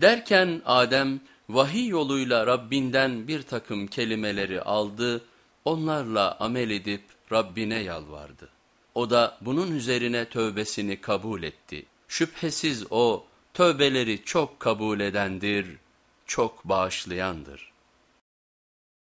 Derken Adem vahiy yoluyla Rabbinden bir takım kelimeleri aldı, onlarla amel edip Rabbine yalvardı. O da bunun üzerine tövbesini kabul etti. Şüphesiz o tövbeleri çok kabul edendir, çok bağışlayandır.